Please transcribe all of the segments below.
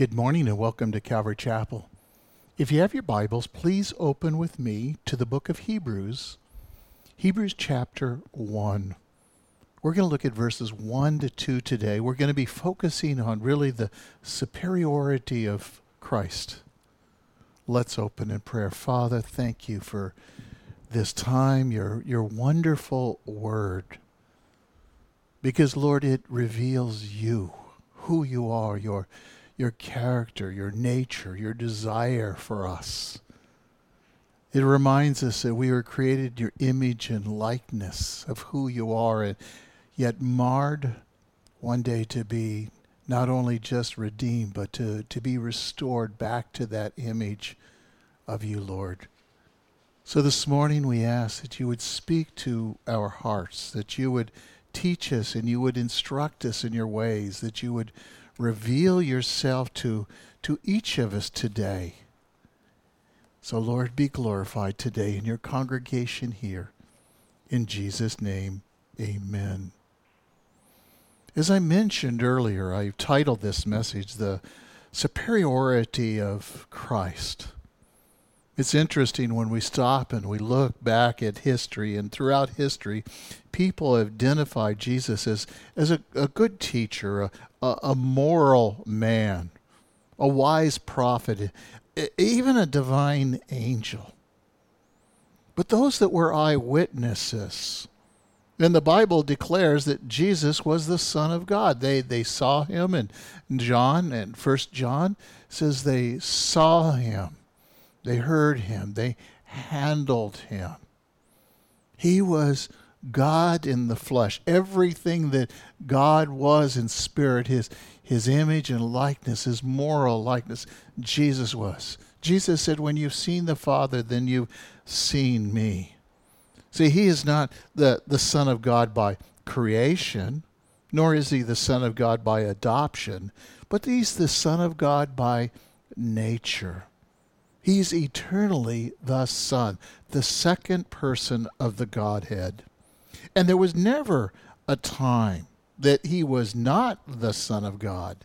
Good morning and welcome to Calvary Chapel. If you have your Bibles, please open with me to the book of Hebrews, Hebrews chapter 1. We're going to look at verses 1 to 2 today. We're going to be focusing on really the superiority of Christ. Let's open in prayer. Father, thank you for this time, your, your wonderful word. Because, Lord, it reveals you, who you are, your, your character, your nature, your desire for us. It reminds us that we were created your image and likeness of who you are, and yet marred one day to be not only just redeemed, but to, to be restored back to that image of you, Lord. So this morning we ask that you would speak to our hearts, that you would teach us and you would instruct us in your ways, that you would reveal yourself to, to each of us today. So, Lord, be glorified today in your congregation here. In Jesus' name, amen. As I mentioned earlier, I titled this message The Superiority of Christ. It's interesting when we stop and we look back at history, and throughout history, people have identified Jesus as, as a, a good teacher, a, a, a moral man, a wise prophet, even a divine angel. But those that were eyewitnesses, and the Bible declares that Jesus was the Son of God. They they saw him, and John and First John says they saw him they heard him. They handled him. He was God in the flesh. Everything that God was in spirit, his, his image and likeness, his moral likeness, Jesus was. Jesus said, When you've seen the Father, then you've seen me. See, he is not the, the Son of God by creation, nor is he the Son of God by adoption, but he's the Son of God by nature. He's eternally the Son, the second person of the Godhead. And there was never a time that he was not the Son of God.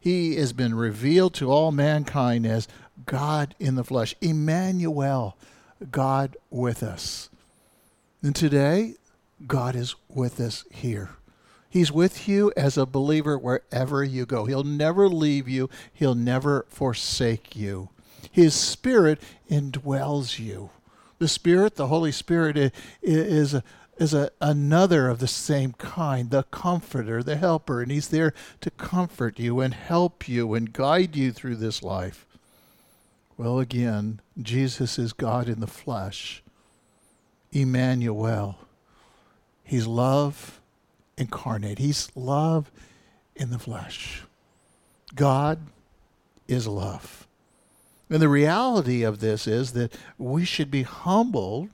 He has been revealed to all mankind as God in the flesh, Emmanuel, God with us. And today, God is with us here. He's with you as a believer wherever you go. He'll never leave you, He'll never forsake you. His Spirit indwells you. The Spirit, the Holy Spirit, is is a, another of the same kind, the comforter, the helper, and He's there to comfort you and help you and guide you through this life. Well, again, Jesus is God in the flesh, Emmanuel. He's love incarnate, He's love in the flesh. God is love. And the reality of this is that we should be humbled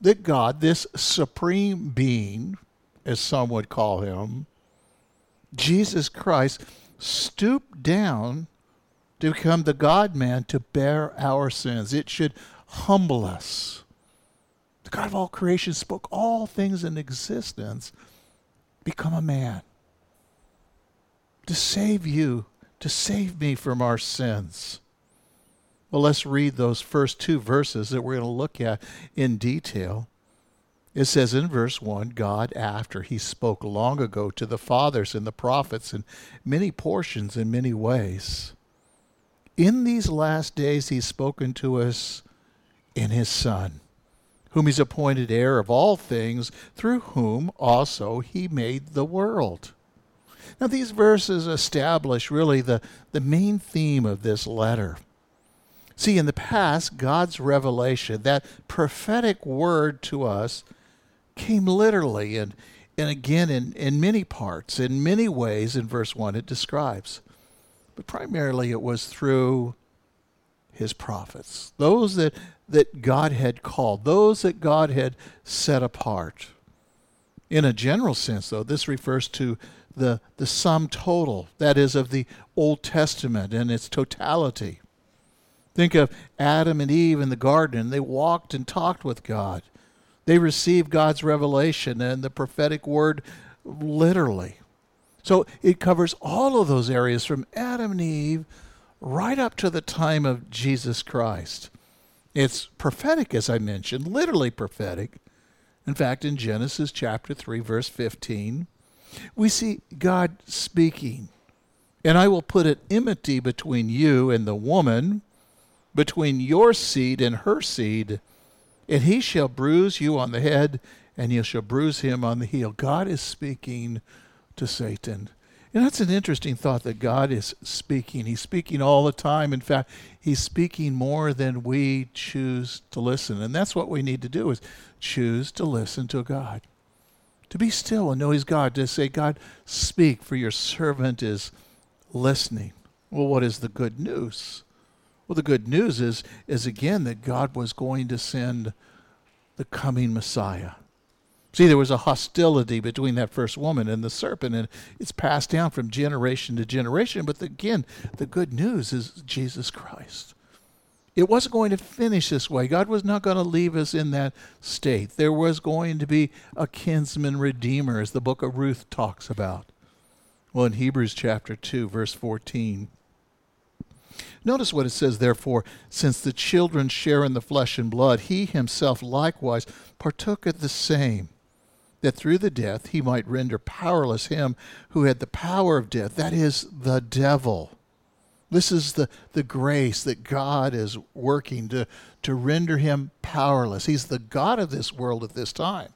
that God, this supreme being, as some would call him, Jesus Christ, stooped down to become the God man to bear our sins. It should humble us. The God of all creation spoke all things in existence, become a man to save you, to save me from our sins. Well, let's read those first two verses that we're going to look at in detail. It says in verse 1 God, after he spoke long ago to the fathers and the prophets in many portions in many ways, in these last days he's spoken to us in his Son, whom he's appointed heir of all things, through whom also he made the world. Now, these verses establish really the, the main theme of this letter. See, in the past, God's revelation, that prophetic word to us, came literally and, and again in, in many parts, in many ways, in verse 1 it describes. But primarily it was through his prophets, those that, that God had called, those that God had set apart. In a general sense, though, this refers to the, the sum total, that is, of the Old Testament and its totality. Think of Adam and Eve in the garden. And they walked and talked with God. They received God's revelation and the prophetic word literally. So it covers all of those areas from Adam and Eve right up to the time of Jesus Christ. It's prophetic, as I mentioned, literally prophetic. In fact, in Genesis chapter 3, verse 15, we see God speaking. And I will put an enmity between you and the woman, between your seed and her seed, and he shall bruise you on the head, and you shall bruise him on the heel. God is speaking to Satan. And that's an interesting thought that God is speaking. He's speaking all the time. In fact, he's speaking more than we choose to listen. And that's what we need to do is choose to listen to God. To be still and know he's God. To say, God, speak, for your servant is listening. Well, what is the good news? Well, the good news is, is again that God was going to send the coming Messiah. See, there was a hostility between that first woman and the serpent, and it's passed down from generation to generation. But again, the good news is Jesus Christ. It wasn't going to finish this way. God was not going to leave us in that state. There was going to be a kinsman redeemer, as the book of Ruth talks about. Well, in Hebrews chapter 2, verse 14, Notice what it says, therefore, since the children share in the flesh and blood, he himself likewise partook of the same, that through the death he might render powerless him who had the power of death, that is, the devil. This is the, the grace that God is working to, to render him powerless. He's the God of this world at this time.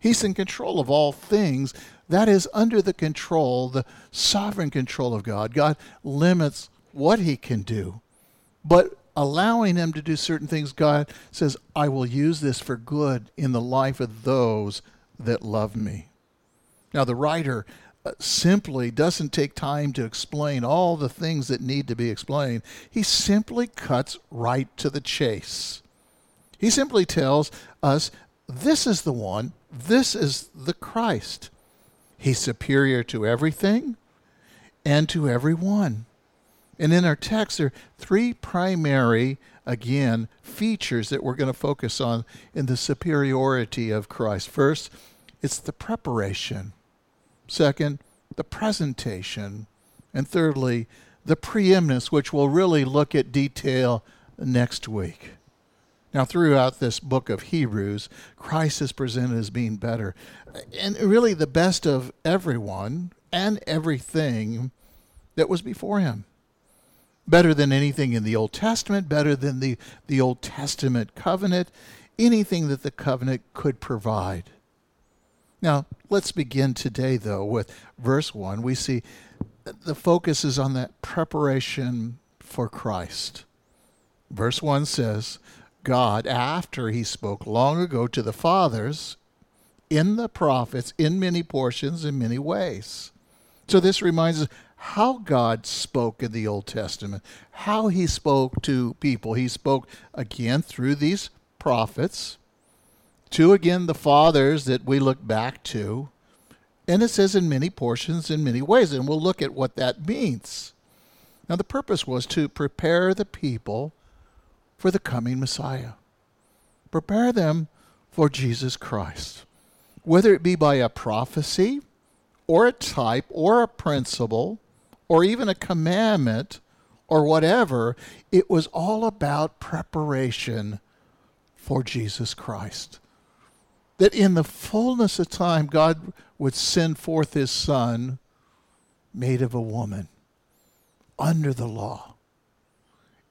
He's in control of all things. That is under the control, the sovereign control of God. God limits what he can do, but allowing him to do certain things, God says, I will use this for good in the life of those that love me. Now, the writer uh, simply doesn't take time to explain all the things that need to be explained. He simply cuts right to the chase. He simply tells us this is the one, this is the Christ. He's superior to everything and to everyone. And in our text, there are three primary, again, features that we're going to focus on in the superiority of Christ. First, it's the preparation. Second, the presentation. And thirdly, the preeminence, which we'll really look at detail next week. Now, throughout this book of Hebrews, Christ is presented as being better and really the best of everyone and everything that was before him better than anything in the Old Testament, better than the, the Old Testament covenant, anything that the covenant could provide. Now, let's begin today, though, with verse 1. We see the focus is on that preparation for Christ. Verse 1 says, God, after he spoke long ago to the fathers in the prophets, in many portions, in many ways. So this reminds us how God spoke in the Old Testament, how he spoke to people. He spoke again through these prophets, to again the fathers that we look back to. And it says in many portions, in many ways, and we'll look at what that means. Now, the purpose was to prepare the people for the coming Messiah, prepare them for Jesus Christ, whether it be by a prophecy or a type or a principle or even a commandment or whatever. It was all about preparation for Jesus Christ. That in the fullness of time, God would send forth his Son, made of a woman, under the law.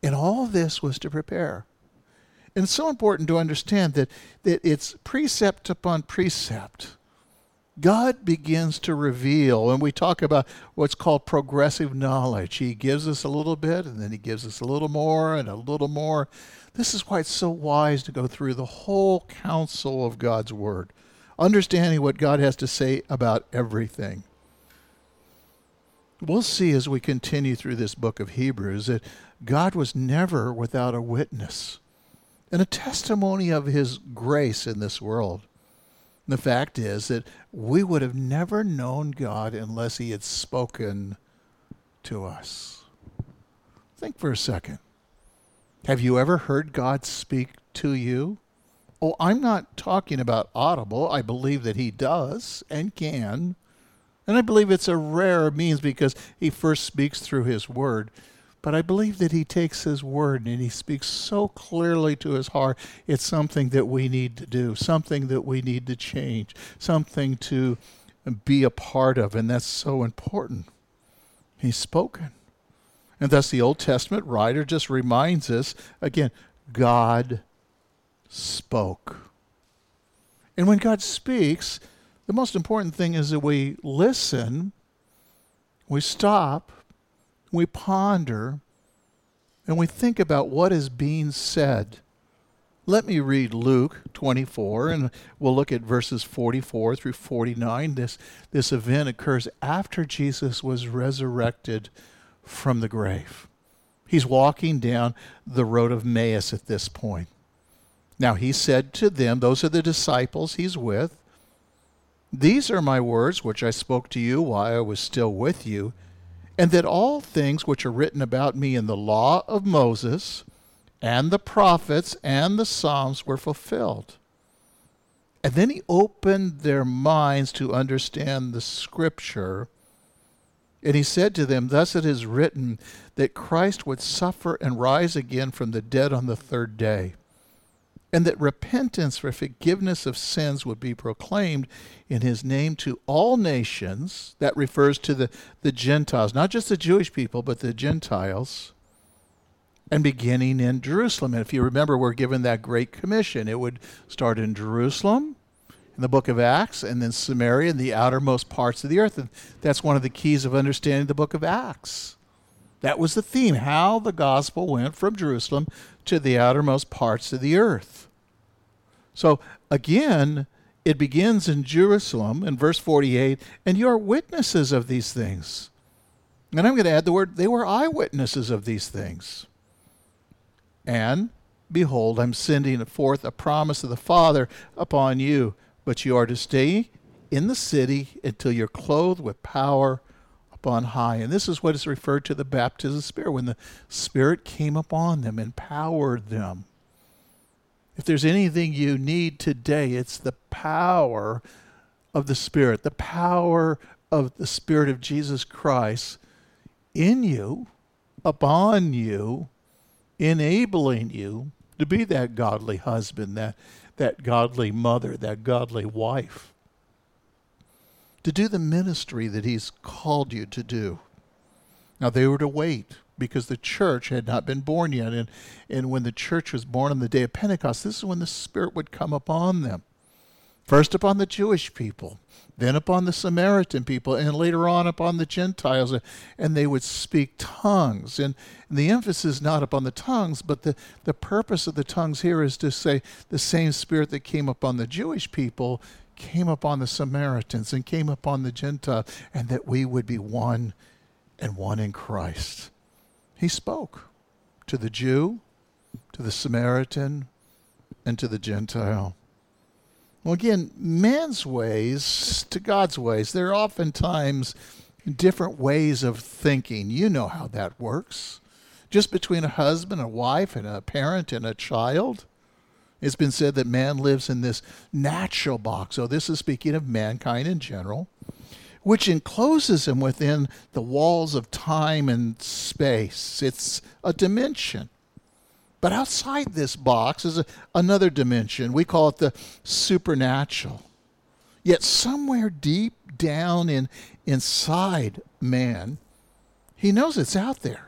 And all this was to prepare. And it's so important to understand that, that it's precept upon precept God begins to reveal, and we talk about what's called progressive knowledge. He gives us a little bit, and then He gives us a little more, and a little more. This is why it's so wise to go through the whole counsel of God's Word, understanding what God has to say about everything. We'll see as we continue through this book of Hebrews that God was never without a witness and a testimony of His grace in this world. The fact is that we would have never known God unless He had spoken to us. Think for a second. Have you ever heard God speak to you? Oh, I'm not talking about audible. I believe that He does and can. And I believe it's a rare means because he first speaks through his word. But I believe that he takes his word and he speaks so clearly to his heart. It's something that we need to do, something that we need to change, something to be a part of. And that's so important. He's spoken. And thus the Old Testament writer just reminds us again God spoke. And when God speaks, the most important thing is that we listen, we stop, we ponder, and we think about what is being said. Let me read Luke 24, and we'll look at verses 44 through 49. This, this event occurs after Jesus was resurrected from the grave. He's walking down the road of Emmaus at this point. Now he said to them, Those are the disciples he's with, These are my words which I spoke to you while I was still with you, and that all things which are written about me in the law of Moses, and the prophets, and the Psalms were fulfilled. And then he opened their minds to understand the scripture. And he said to them, Thus it is written that Christ would suffer and rise again from the dead on the third day and that repentance for forgiveness of sins would be proclaimed in his name to all nations. That refers to the, the Gentiles, not just the Jewish people, but the Gentiles, and beginning in Jerusalem. And if you remember, we're given that great commission. It would start in Jerusalem, in the book of Acts, and then Samaria and the outermost parts of the earth. And that's one of the keys of understanding the book of Acts. That was the theme, how the gospel went from Jerusalem to the outermost parts of the earth. So again, it begins in Jerusalem in verse 48, and you are witnesses of these things. And I'm going to add the word, they were eyewitnesses of these things. And behold, I'm sending forth a promise of the Father upon you, but you are to stay in the city until you're clothed with power upon high. And this is what is referred to the baptism of the Spirit, when the Spirit came upon them, empowered them. If there's anything you need today, it's the power of the Spirit, the power of the Spirit of Jesus Christ in you, upon you, enabling you to be that godly husband, that, that godly mother, that godly wife to do the ministry that He's called you to do. Now, they were to wait because the church had not been born yet. And, and when the church was born on the day of Pentecost, this is when the Spirit would come upon them. First upon the Jewish people, then upon the Samaritan people, and later on upon the Gentiles, and they would speak tongues. And, and the emphasis is not upon the tongues, but the, the purpose of the tongues here is to say the same Spirit that came upon the Jewish people came upon the Samaritans and came upon the Gentiles, and that we would be one and one in Christ. He spoke to the Jew, to the Samaritan, and to the Gentile. Well, again, man's ways to God's ways, there are oftentimes different ways of thinking. You know how that works. Just between a husband, a wife, and a parent and a child. It's been said that man lives in this natural box. So, this is speaking of mankind in general, which encloses him within the walls of time and space. It's a dimension. But outside this box is a, another dimension. We call it the supernatural. Yet, somewhere deep down in, inside man, he knows it's out there.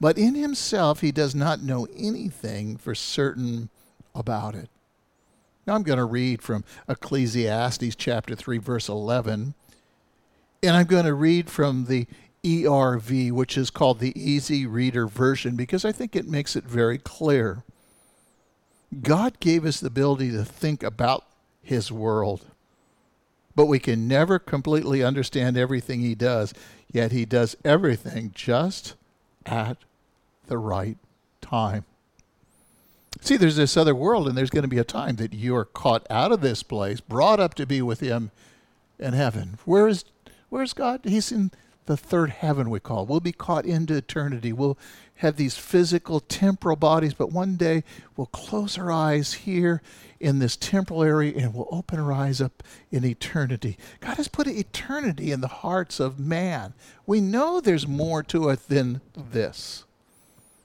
But in himself, he does not know anything for certain about it. Now I'm going to read from Ecclesiastes chapter 3, verse 11. And I'm going to read from the ERV, which is called the Easy Reader Version, because I think it makes it very clear. God gave us the ability to think about His world, but we can never completely understand everything He does, yet He does everything just at the right time. See, there's this other world, and there's going to be a time that you are caught out of this place, brought up to be with Him in heaven. Where is, where is God? He's in the third heaven, we call. It. We'll be caught into eternity. We'll have these physical, temporal bodies, but one day we'll close our eyes here in this temporal area and we'll open our eyes up in eternity. God has put eternity in the hearts of man. We know there's more to it than this.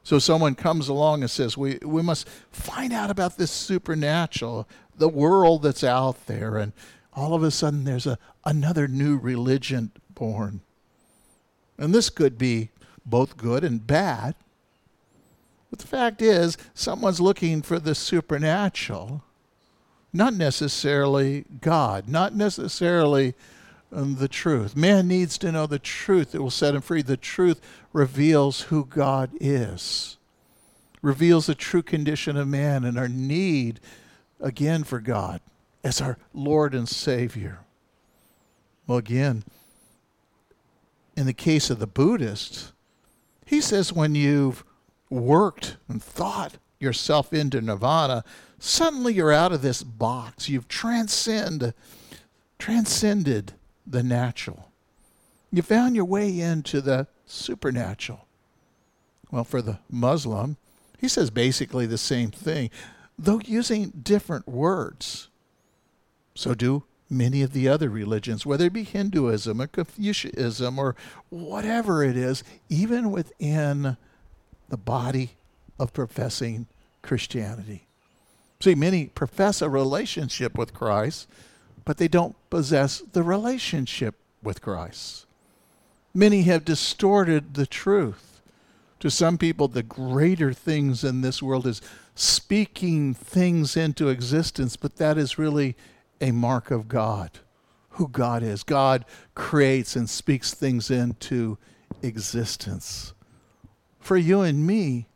So someone comes along and says, we, we must find out about this supernatural, the world that's out there. And all of a sudden there's a, another new religion born. And this could be both good and bad. But the fact is, someone's looking for the supernatural, not necessarily God, not necessarily um, the truth. Man needs to know the truth that will set him free. The truth reveals who God is, reveals the true condition of man and our need again for God as our Lord and Savior. Well, again, in the case of the Buddhists, he says when you've worked and thought yourself into nirvana, suddenly you're out of this box. You've transcend, transcended the natural. You found your way into the supernatural. Well, for the Muslim, he says basically the same thing, though using different words. So do many of the other religions, whether it be Hinduism or Confucianism or whatever it is, even within the body of professing Christianity. See, many profess a relationship with Christ, but they don't possess the relationship with Christ. Many have distorted the truth. To some people, the greater things in this world is speaking things into existence, but that is really a mark of God, who God is. God creates and speaks things into existence. For you and me,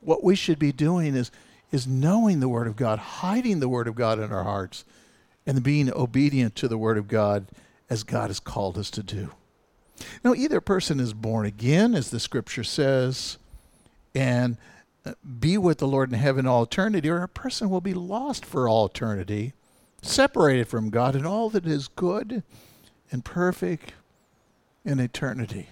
what we should be doing is, is knowing the Word of God, hiding the Word of God in our hearts, and being obedient to the Word of God as God has called us to do. Now, either person is born again, as the Scripture says, and uh, be with the Lord in heaven all eternity, or a person will be lost for all eternity separated from God and all that is good and perfect in eternity.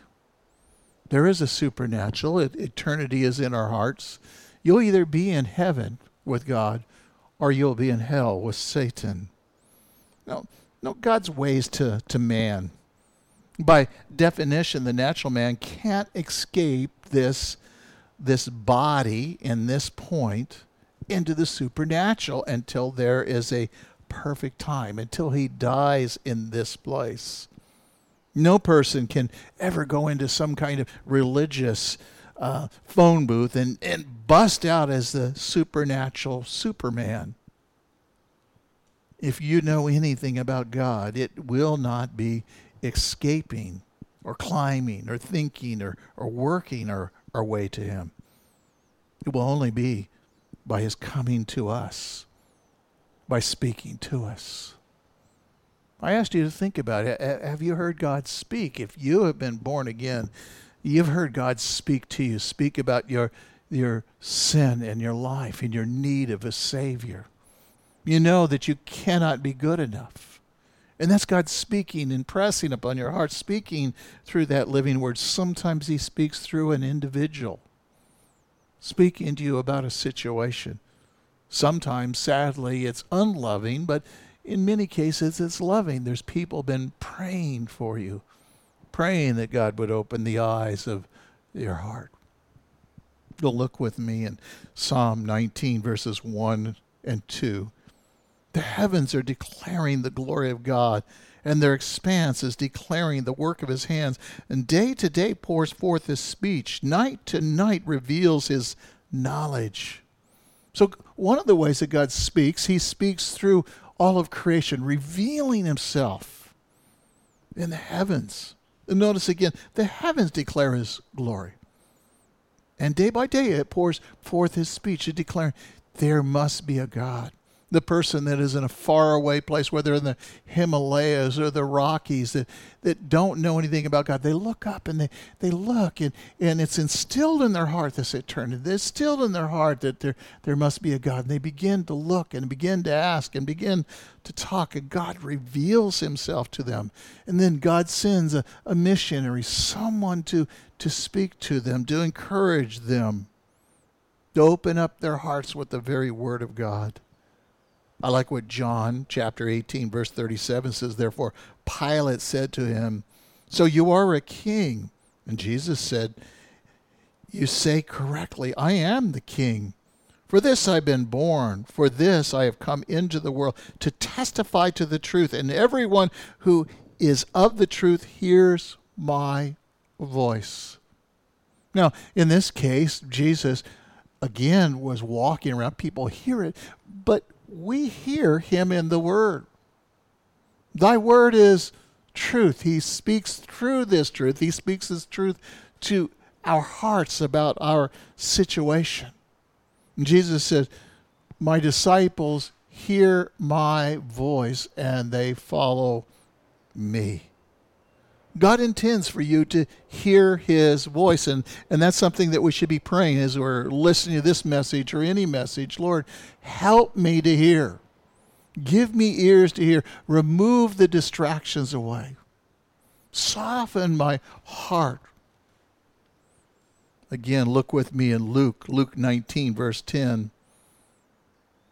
There is a supernatural. eternity is in our hearts. You'll either be in heaven with God or you'll be in hell with Satan. No, no God's ways to, to man. By definition, the natural man can't escape this, this body in this point into the supernatural until there is a perfect time until he dies in this place. No person can ever go into some kind of religious uh, phone booth and, and bust out as the supernatural Superman. If you know anything about God, it will not be escaping or climbing or thinking or, or working our, our way to Him. It will only be by His coming to us by speaking to us. I asked you to think about it. Have you heard God speak? If you have been born again, you've heard God speak to you, speak about your, your sin and your life and your need of a Savior. You know that you cannot be good enough. And that's God speaking, and pressing upon your heart, speaking through that living word. Sometimes He speaks through an individual, speaking to you about a situation. Sometimes, sadly, it's unloving, but in many cases, it's loving. There's people been praying for you, praying that God would open the eyes of your heart. You'll look with me in Psalm 19, verses 1 and 2. The heavens are declaring the glory of God, and their expanse is declaring the work of his hands. And day to day pours forth his speech, night to night reveals his knowledge. So, one of the ways that God speaks, He speaks through all of creation, revealing Himself in the heavens. And notice again, the heavens declare His glory. And day by day it pours forth His speech, declaring there must be a God. The person that is in a faraway place, whether in the Himalayas or the Rockies, that, that don't know anything about God, they look up and they, they look, and, and it's instilled in their heart this eternity. It's instilled in their heart that there, there must be a God. And they begin to look and begin to ask and begin to talk, and God reveals himself to them. And then God sends a, a missionary, someone to, to speak to them, to encourage them, to open up their hearts with the very word of God. I like what John chapter 18, verse 37 says. Therefore, Pilate said to him, So you are a king. And Jesus said, You say correctly, I am the king. For this I've been born, for this I have come into the world, to testify to the truth. And everyone who is of the truth hears my voice. Now, in this case, Jesus again was walking around. People hear it, but we hear him in the word. Thy word is truth. He speaks through this truth. He speaks this truth to our hearts about our situation. And Jesus said, My disciples hear my voice and they follow me. God intends for you to hear his voice. And, and that's something that we should be praying as we're listening to this message or any message. Lord, help me to hear. Give me ears to hear. Remove the distractions away. Soften my heart. Again, look with me in Luke, Luke 19, verse 10.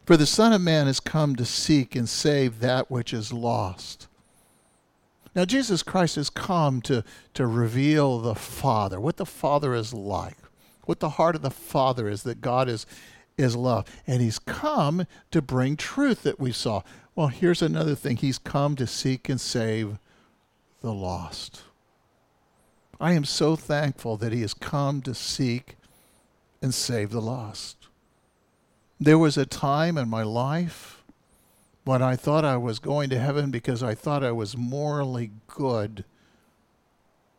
For the Son of Man has come to seek and save that which is lost. Now, Jesus Christ has come to, to reveal the Father, what the Father is like, what the heart of the Father is, that God is, is love. And He's come to bring truth that we saw. Well, here's another thing He's come to seek and save the lost. I am so thankful that He has come to seek and save the lost. There was a time in my life when I thought I was going to heaven because I thought I was morally good.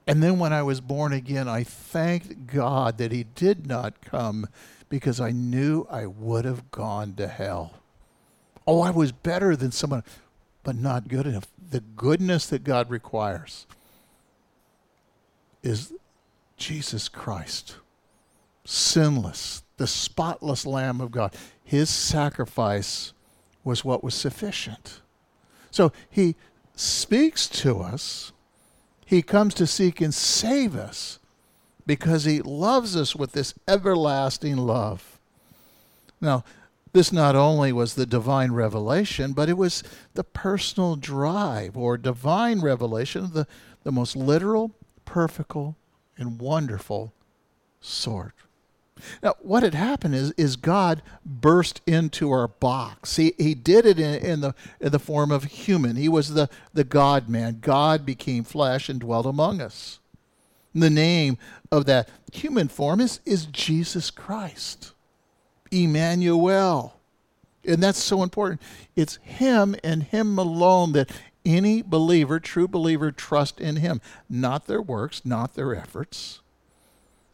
And then when I was born again, I thanked God that He did not come because I knew I would have gone to hell. Oh, I was better than someone, but not good enough. The goodness that God requires is Jesus Christ, sinless, the spotless Lamb of God. His sacrifice was what was sufficient. So he speaks to us. He comes to seek and save us because he loves us with this everlasting love. Now, this not only was the divine revelation, but it was the personal drive or divine revelation of the, the most literal, perfect, and wonderful sort. Now, what had happened is, is God burst into our box. He, he did it in, in, the, in the form of human. He was the, the God man. God became flesh and dwelt among us. And the name of that human form is, is Jesus Christ, Emmanuel. And that's so important. It's Him and Him alone that any believer, true believer, trust in Him, not their works, not their efforts.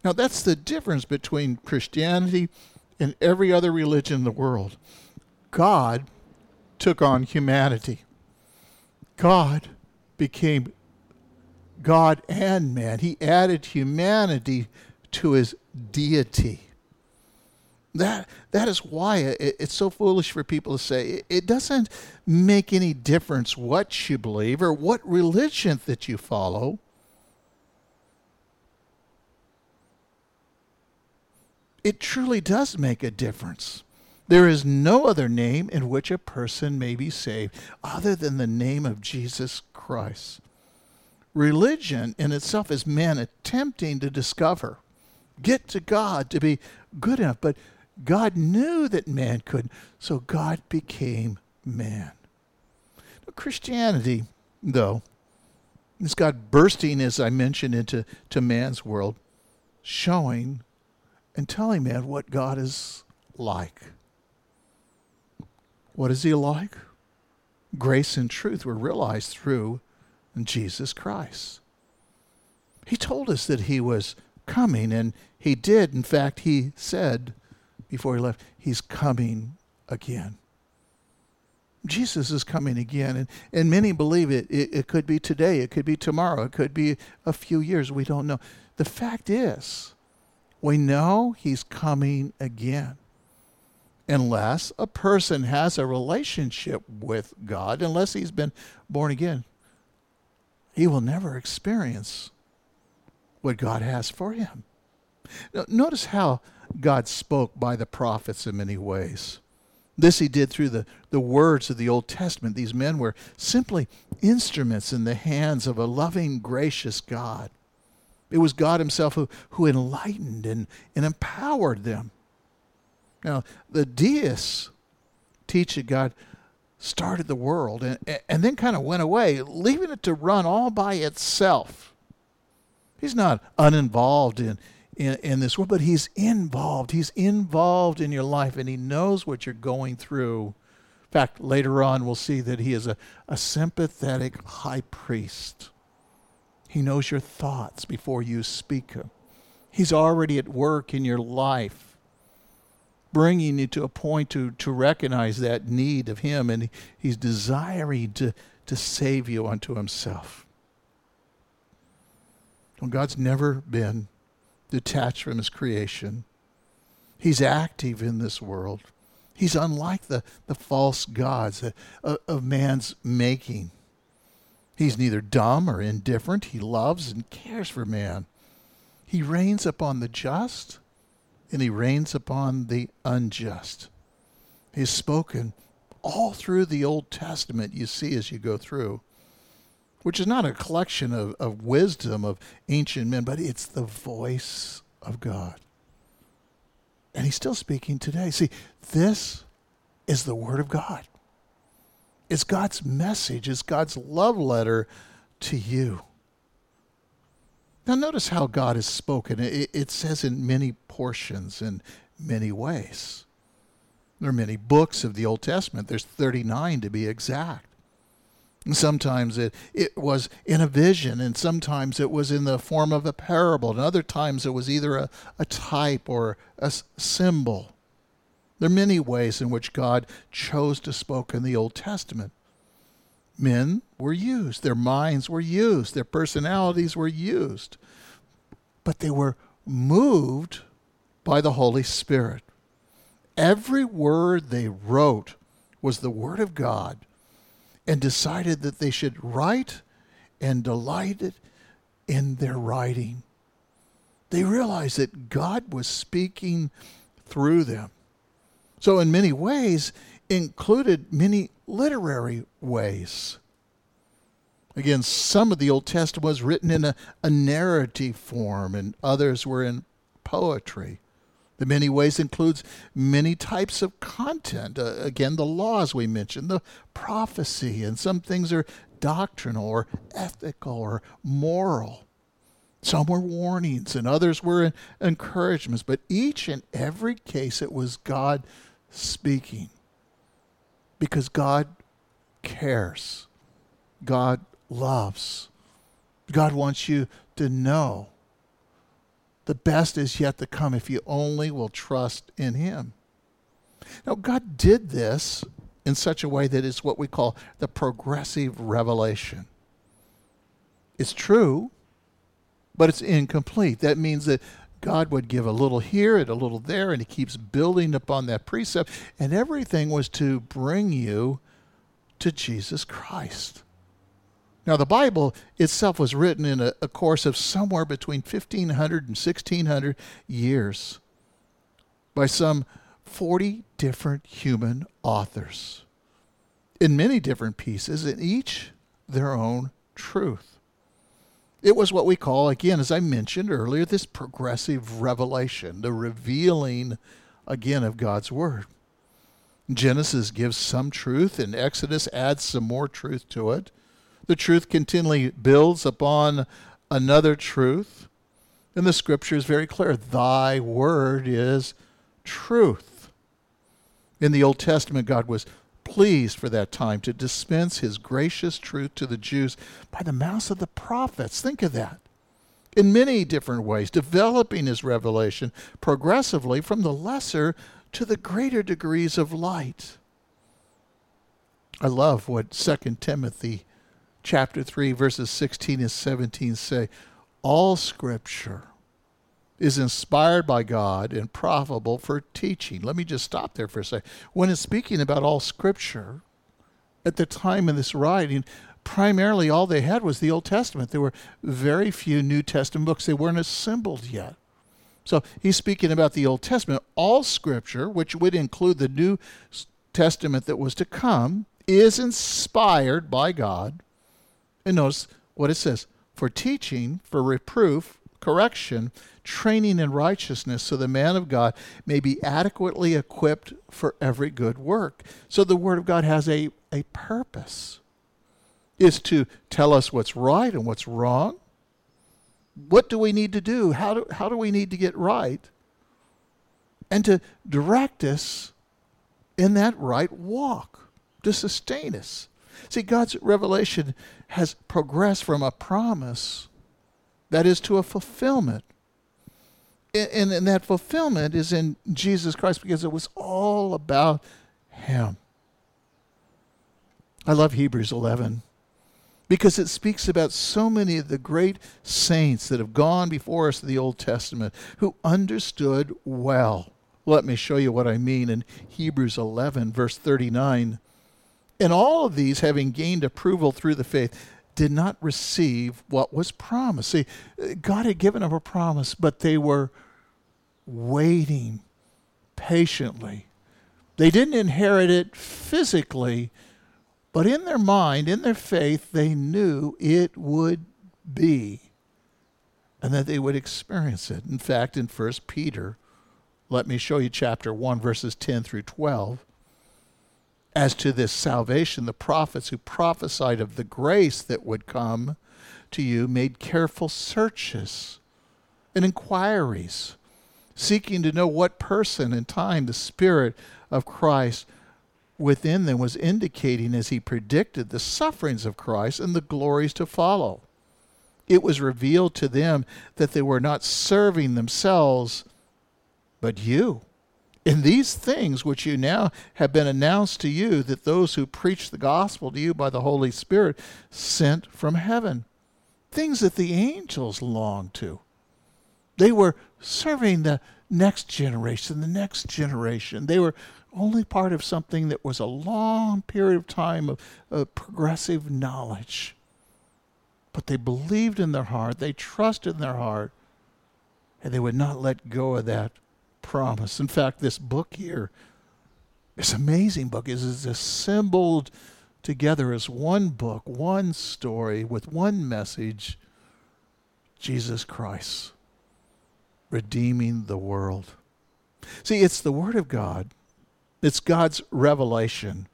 Now, that's the difference between Christianity and every other religion in the world. God took on humanity. God became God and man. He added humanity to his deity. That, that is why it, it's so foolish for people to say it, it doesn't make any difference what you believe or what religion that you follow. It truly does make a difference. There is no other name in which a person may be saved other than the name of Jesus Christ. Religion in itself is man attempting to discover, get to God to be good enough. But God knew that man couldn't, so God became man. Christianity, though, is God bursting, as I mentioned, into to man's world, showing and telling man what God is like. What is he like? Grace and truth were realized through Jesus Christ. He told us that he was coming, and he did. In fact, he said before he left, he's coming again. Jesus is coming again. And, and many believe it, it. It could be today. It could be tomorrow. It could be a few years. We don't know. The fact is, we know he's coming again. Unless a person has a relationship with God, unless he's been born again, he will never experience what God has for him. Notice how God spoke by the prophets in many ways. This he did through the, the words of the Old Testament. These men were simply instruments in the hands of a loving, gracious God. It was God Himself who, who enlightened and, and empowered them. Now, the deists teach that God started the world and, and then kind of went away, leaving it to run all by itself. He's not uninvolved in, in, in this world, but he's involved. He's involved in your life and he knows what you're going through. In fact, later on, we'll see that he is a, a sympathetic high priest. He knows your thoughts before you speak them. He's already at work in your life, bringing you to a point to, to recognize that need of Him, and He's desiring to, to save you unto Himself. Well, God's never been detached from his creation. He's active in this world. He's unlike the, the false gods of, of man's making. He's neither dumb or indifferent. He loves and cares for man. He rains upon the just and he rains upon the unjust. He's spoken all through the Old Testament, you see as you go through which is not a collection of, of wisdom of ancient men, but it's the voice of God. And he's still speaking today. See, this is the Word of God. It's God's message, it's God's love letter to you. Now, notice how God has spoken. It, it says in many portions, in many ways. There are many books of the Old Testament, there's 39 to be exact. Sometimes it, it was in a vision, and sometimes it was in the form of a parable, and other times it was either a, a type or a symbol. There are many ways in which God chose to speak in the Old Testament. Men were used, their minds were used, their personalities were used, but they were moved by the Holy Spirit. Every word they wrote was the Word of God and decided that they should write and delighted in their writing. They realized that God was speaking through them. So, in many ways, included many literary ways. Again, some of the Old Testament was written in a, a narrative form, and others were in poetry. The many ways includes many types of content. Uh, again, the laws we mentioned, the prophecy, and some things are doctrinal or ethical or moral. Some were warnings and others were encouragements, but each and every case it was God speaking because God cares. God loves. God wants you to know the best is yet to come if you only will trust in Him. Now, God did this in such a way that is what we call the progressive revelation. It's true, but it's incomplete. That means that God would give a little here and a little there, and He keeps building upon that precept, and everything was to bring you to Jesus Christ. Now, the Bible itself was written in a, a course of somewhere between 1500 and 1600 years by some 40 different human authors in many different pieces, and each their own truth. It was what we call, again, as I mentioned earlier, this progressive revelation, the revealing again of God's Word. Genesis gives some truth, and Exodus adds some more truth to it. The truth continually builds upon another truth. And the scripture is very clear Thy word is truth. In the Old Testament, God was pleased for that time to dispense his gracious truth to the Jews by the mouths of the prophets. Think of that. In many different ways, developing his revelation progressively from the lesser to the greater degrees of light. I love what 2 Timothy chapter 3 verses 16 and 17 say. All scripture is inspired by God and profitable for teaching. Let me just stop there for a second. When it's speaking about all scripture, at the time of this writing, primarily all they had was the Old Testament. There were very few New Testament books. They weren't assembled yet. So he's speaking about the Old Testament. All scripture, which would include the New Testament that was to come, is inspired by God. And notice what it says for teaching, for reproof, correction, training in righteousness, so the man of God may be adequately equipped for every good work. So the Word of God has a, a purpose, is to tell us what's right and what's wrong. What do we need to do? How do, how do we need to get right? And to direct us in that right walk, to sustain us. See, God's revelation has progressed from a promise that is to a fulfillment. And, and that fulfillment is in Jesus Christ because it was all about Him. I love Hebrews 11 because it speaks about so many of the great saints that have gone before us in the Old Testament who understood well. Let me show you what I mean in Hebrews 11, verse 39. And all of these, having gained approval through the faith, did not receive what was promised. See, God had given them a promise, but they were waiting patiently. They didn't inherit it physically, but in their mind, in their faith, they knew it would be and that they would experience it. In fact, in 1 Peter, let me show you chapter 1, verses 10 through 12 as to this salvation, the prophets who prophesied of the grace that would come to you made careful searches and inquiries, seeking to know what person and time the Spirit of Christ within them was indicating as he predicted the sufferings of Christ and the glories to follow. It was revealed to them that they were not serving themselves, but you in these things which you now have been announced to you, that those who preach the gospel to you by the Holy Spirit sent from heaven, things that the angels longed to. They were serving the next generation, the next generation. They were only part of something that was a long period of time of, of progressive knowledge. But they believed in their heart, they trusted in their heart, and they would not let go of that promise. In fact, this book here, this amazing book, is, assembled together as one book, one story with one message Jesus Christ redeeming the world. See, it's the Word of God, it's God's revelation.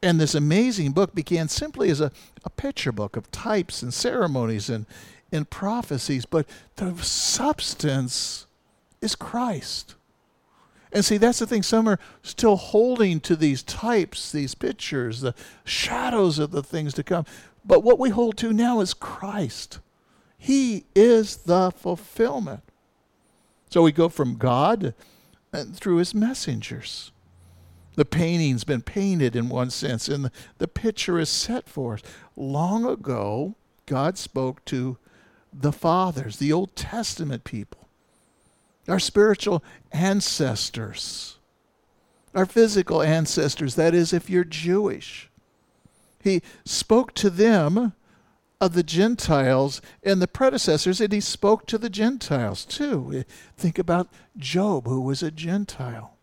And this amazing book began simply as a, a picture book of types and ceremonies and, and prophecies, but the substance is Christ. And see, that's the thing. Some are still holding to these types, these pictures, the shadows of the things to come. But what we hold to now is Christ. He is the fulfillment. So we go from God and through his messengers. The painting's been painted in one sense, and the, the picture is set for us. Long ago, God spoke to the fathers, the Old Testament people our spiritual ancestors, our physical ancestors, that is, if you're Jewish. He spoke to them of the Gentiles and the predecessors, and he spoke to the Gentiles too. Think about Job, who was a Gentile.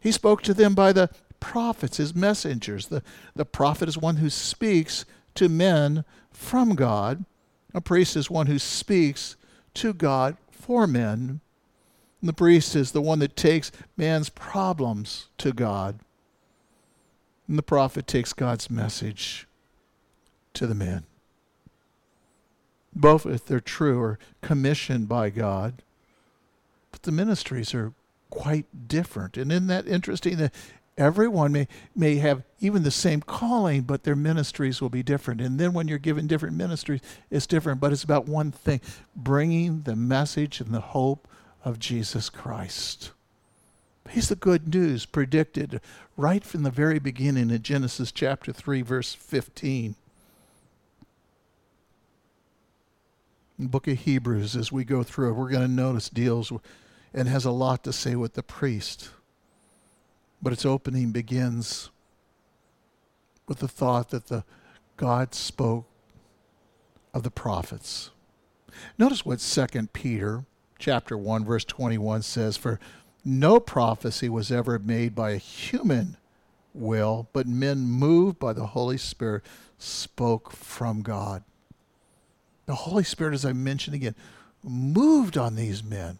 He spoke to them by the prophets, his messengers. The, the prophet is one who speaks to men from God. A priest is one who speaks to God for men. And the priest is the one that takes man's problems to God. And the prophet takes God's message to the man. Both, if they're true, are commissioned by God. But the ministries are quite different. And isn't that interesting that everyone may, may have even the same calling, but their ministries will be different. And then when you're given different ministries, it's different, but it's about one thing bringing the message and the hope of Jesus Christ. He's the good news predicted right from the very beginning in Genesis chapter 3, verse 15. The book of Hebrews, as we go through it, we're going to notice deals and has a lot to say with the priest. But its opening begins with the thought that the God spoke of the prophets. Notice what 2 Peter chapter 1 verse 21 says for no prophecy was ever made by a human will, but men moved by the Holy Spirit spoke from God. The Holy Spirit, as I mentioned again, moved on these men.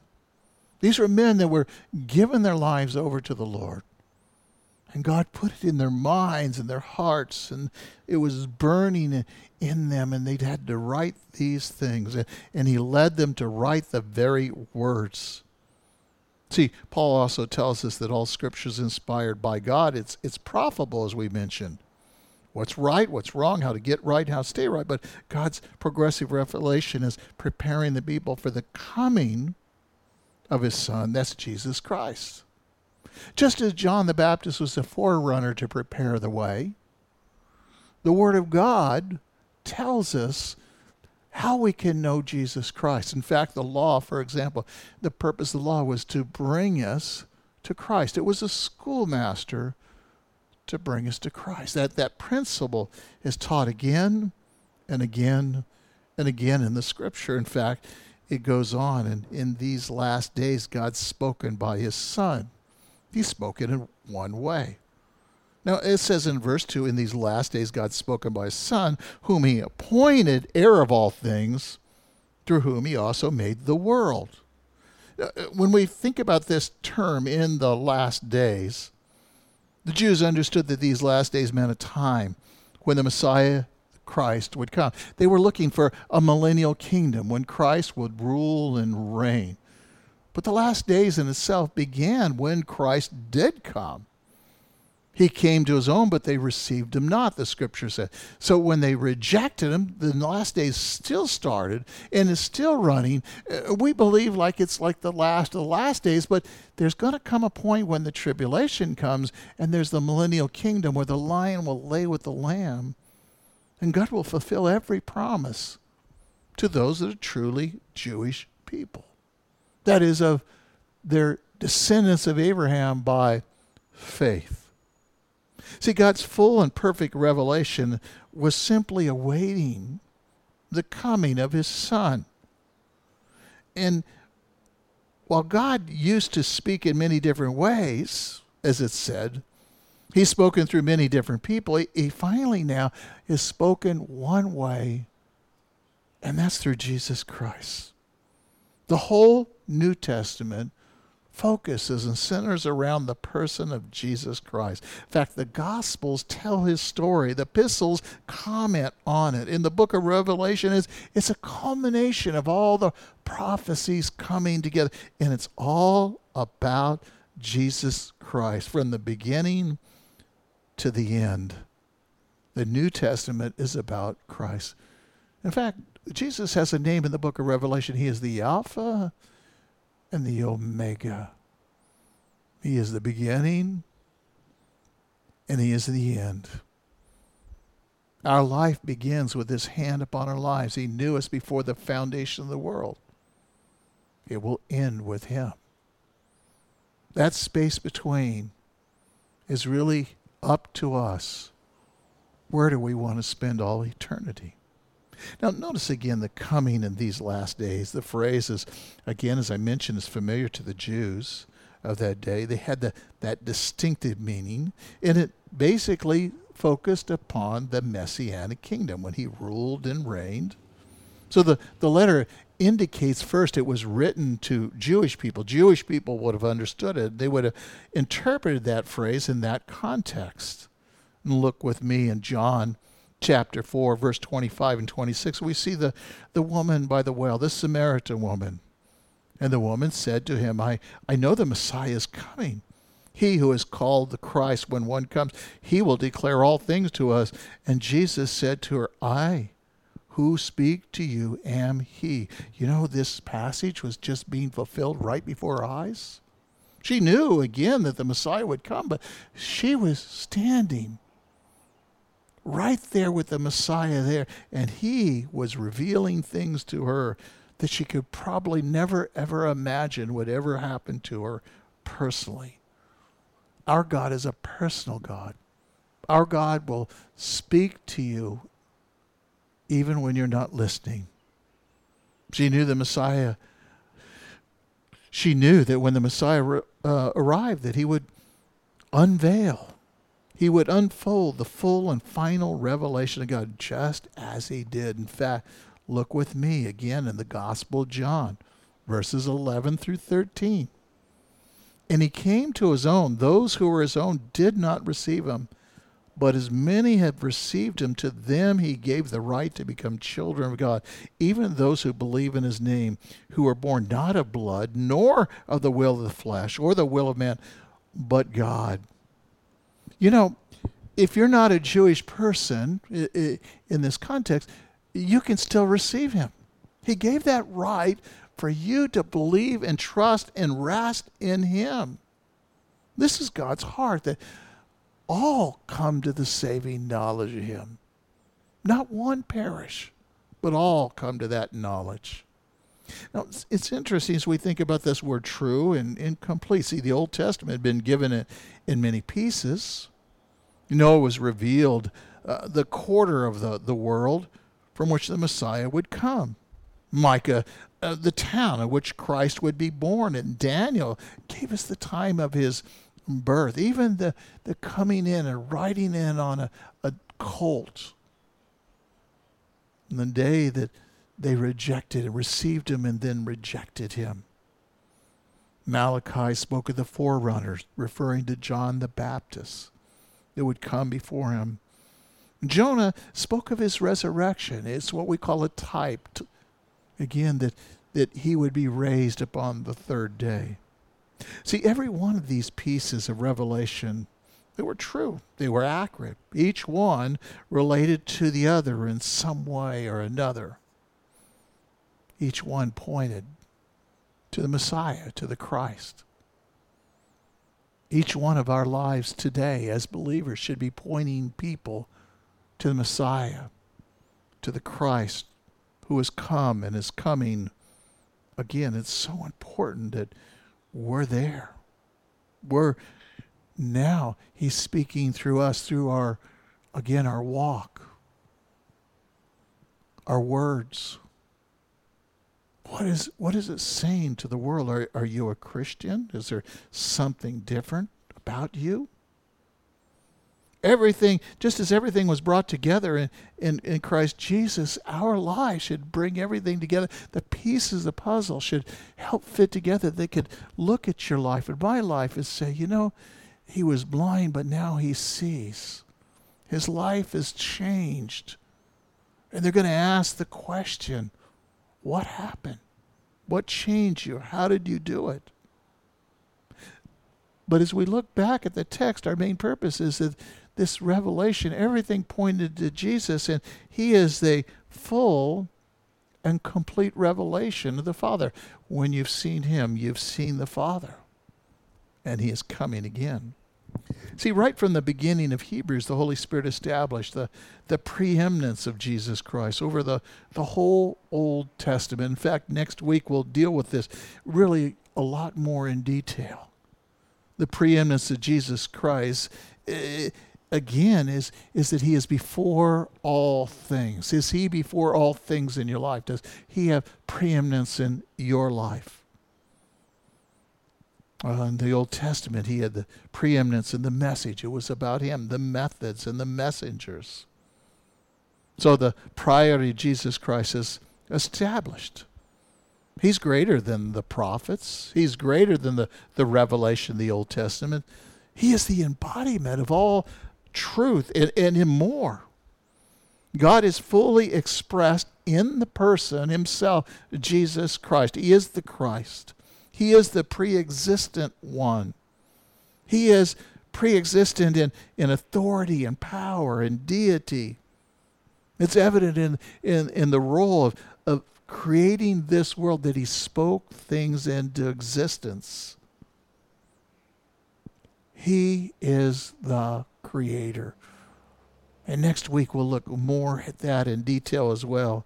These were men that were given their lives over to the Lord. And God put it in their minds and their hearts, and it was burning in them, and they had to write these things. And He led them to write the very words. See, Paul also tells us that all scripture is inspired by God. It's, it's profitable, as we mentioned. What's right, what's wrong, how to get right, how to stay right. But God's progressive revelation is preparing the people for the coming of His Son. That's Jesus Christ. Just as John the Baptist was the forerunner to prepare the way, the Word of God tells us how we can know Jesus Christ. In fact, the law, for example, the purpose of the law was to bring us to Christ. It was a schoolmaster to bring us to Christ. That, that principle is taught again and again and again in the scripture. In fact, it goes on, and in these last days, God's spoken by his Son. He's spoken in one way. Now, it says in verse 2 In these last days, God's spoken by his Son, whom he appointed heir of all things, through whom he also made the world. Uh, when we think about this term in the last days, the Jews understood that these last days meant a time when the Messiah, Christ, would come. They were looking for a millennial kingdom when Christ would rule and reign. But the last days in itself began when Christ did come. He came to his own, but they received him not, the scripture said. So when they rejected him, the last days still started and is still running. Uh, we believe like it's like the last of the last days, but there's going to come a point when the tribulation comes and there's the millennial kingdom where the lion will lay with the lamb and God will fulfill every promise to those that are truly Jewish people that is, of their descendants of Abraham by faith. See, God's full and perfect revelation was simply awaiting the coming of his Son. And while God used to speak in many different ways, as it said, He's spoken through many different people. He, he finally now is spoken one way, and that's through Jesus Christ. The whole New Testament focuses and centers around the person of Jesus Christ. In fact, the Gospels tell his story. The epistles comment on it. In the book of Revelation, it's, it's a culmination of all the prophecies coming together. And it's all about Jesus Christ from the beginning to the end. The New Testament is about Christ. In fact, Jesus has a name in the book of Revelation. He is the Alpha and the Omega. He is the beginning and He is the end. Our life begins with His hand upon our lives. He knew us before the foundation of the world. It will end with Him. That space between is really up to us. Where do we want to spend all eternity? Now, notice again the coming in these last days. The phrase is, again, as I mentioned, is familiar to the Jews of that day. They had the, that distinctive meaning, and it basically focused upon the messianic kingdom when he ruled and reigned. So the, the letter indicates first it was written to Jewish people. Jewish people would have understood it. They would have interpreted that phrase in that context. And look with me in John chapter 4, verse 25 and 26, we see the, the woman by the well, the Samaritan woman. And the woman said to him, I, I know the Messiah is coming. He who is called the Christ, when one comes, he will declare all things to us. And Jesus said to her, I who speak to you am he. You know, this passage was just being fulfilled right before her eyes. She knew again that the Messiah would come, but she was standing right there with the Messiah there, and he was revealing things to her that she could probably never ever imagine would ever happen to her personally. Our God is a personal God. Our God will speak to you even when you're not listening. She knew the Messiah. She knew that when the Messiah uh, arrived, that he would unveil, he would unfold the full and final revelation of God, just as he did. In fact, look with me again in the Gospel John, verses 11 through 13. And he came to his own. Those who were his own did not receive him. But as many have received him, to them he gave the right to become children of God, even those who believe in his name, who are born not of blood, nor of the will of the flesh, or the will of man, but God. You know, if you're not a Jewish person in this context, you can still receive him. He gave that right for you to believe and trust and rest in him. This is God's heart that all come to the saving knowledge of him. Not one perish, but all come to that knowledge. Now, it's interesting as we think about this word true and incomplete. See, the Old Testament had been given in many pieces. Noah was revealed uh, the quarter of the, the world from which the Messiah would come. Micah, uh, the town in which Christ would be born. And Daniel gave us the time of his birth, even the, the coming in and riding in on a, a colt. And the day that they rejected and received him and then rejected him. Malachi spoke of the forerunners, referring to John the Baptist that would come before him. Jonah spoke of his resurrection. It's what we call a type. Again, that, that he would be raised upon the third day. See, every one of these pieces of revelation, they were true. They were accurate. Each one related to the other in some way or another. Each one pointed to the Messiah, to the Christ. Each one of our lives today as believers should be pointing people to the Messiah, to the Christ who has come and is coming. Again, it's so important that we're there. We're now, He's speaking through us, through our, again, our walk, our words. What is, what is it saying to the world? Are, are you a Christian? Is there something different about you? everything, just as everything was brought together in, in, in Christ Jesus, our lives should bring everything together. The pieces of the puzzle should help fit together. They could look at your life and my life and say, you know, he was blind, but now he sees. His life has changed. And they're going to ask the question what happened? What changed you? How did you do it? But as we look back at the text, our main purpose is that this revelation, everything pointed to Jesus, and He is the full and complete revelation of the Father. When you've seen Him, you've seen the Father, and He is coming again. See, right from the beginning of Hebrews, the Holy Spirit established the, the preeminence of Jesus Christ over the, the whole Old Testament. In fact, next week we'll deal with this really a lot more in detail. The preeminence of Jesus Christ. Eh, again is is that he is before all things is he before all things in your life does he have preeminence in your life uh, in the old testament he had the preeminence in the message it was about him the methods and the messengers so the priority jesus christ is established he's greater than the prophets he's greater than the, the revelation of the old testament he is the embodiment of all truth and, and in more. God is fully expressed in the person himself, Jesus Christ. He is the Christ. He is the pre existent one. He is pre existent in, in authority and power and deity. It's evident in, in, in the role of, of creating this world that he spoke things into existence. He is the creator. And next week we'll look more at that in detail as well.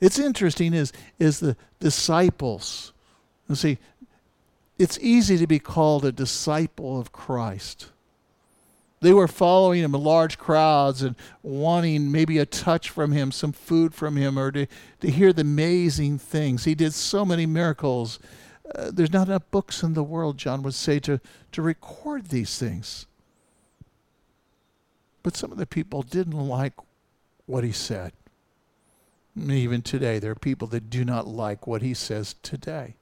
It's interesting is is the disciples. You see, it's easy to be called a disciple of Christ. They were following him in large crowds and wanting maybe a touch from him, some food from him, or to, to hear the amazing things. He did so many miracles. Uh, there's not enough books in the world, John would say, to, to record these things. But some of the people didn't like what he said. Even today, there are people that do not like what he says today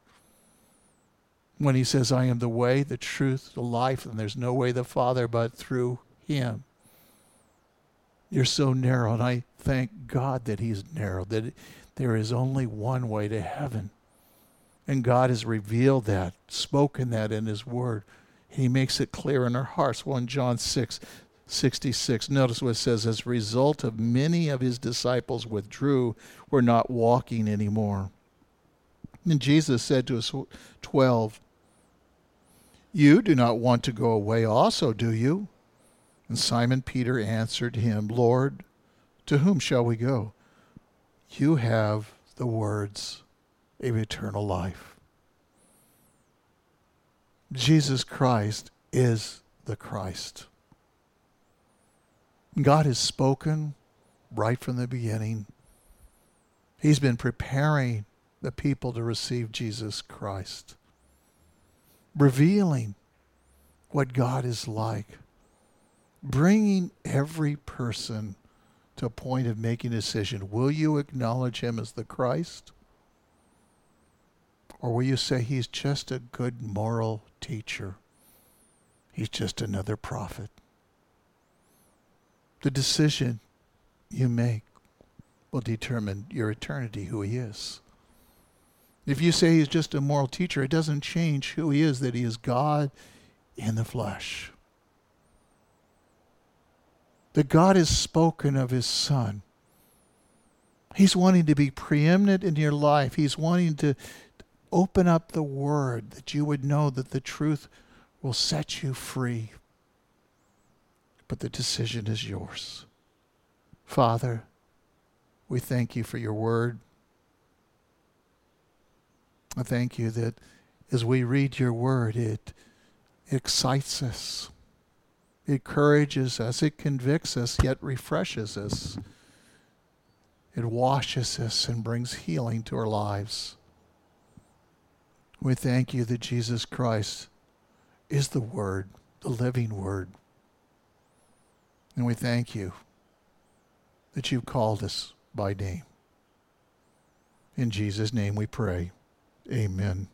when he says, I am the way, the truth, the life, and there's no way the Father but through him. You're so narrow, and I thank God that he's narrow, that there is only one way to heaven. And God has revealed that, spoken that in his word. He makes it clear in our hearts. 1 John 6, 66. Notice what it says as a result of many of his disciples withdrew, were not walking anymore. And Jesus said to his 12, you do not want to go away also, do you? And Simon Peter answered him, Lord, to whom shall we go? You have the words of eternal life. Jesus Christ is the Christ. God has spoken right from the beginning. He's been preparing the people to receive Jesus Christ revealing what God is like, bringing every person to a point of making a decision. Will you acknowledge him as the Christ? Or will you say he's just a good moral teacher? He's just another prophet. The decision you make will determine your eternity, who he is. If you say he's just a moral teacher, it doesn't change who he is, that he is God in the flesh. That God has spoken of his Son. He's wanting to be preeminent in your life. He's wanting to open up the Word that you would know that the truth will set you free. But the decision is yours. Father, we thank you for your Word. I thank you that as we read your word, it excites us, it encourages us, it convicts us, yet refreshes us. It washes us and brings healing to our lives. We thank you that Jesus Christ is the Word, the living Word. And we thank you that you've called us by name. In Jesus' name we pray. Amen.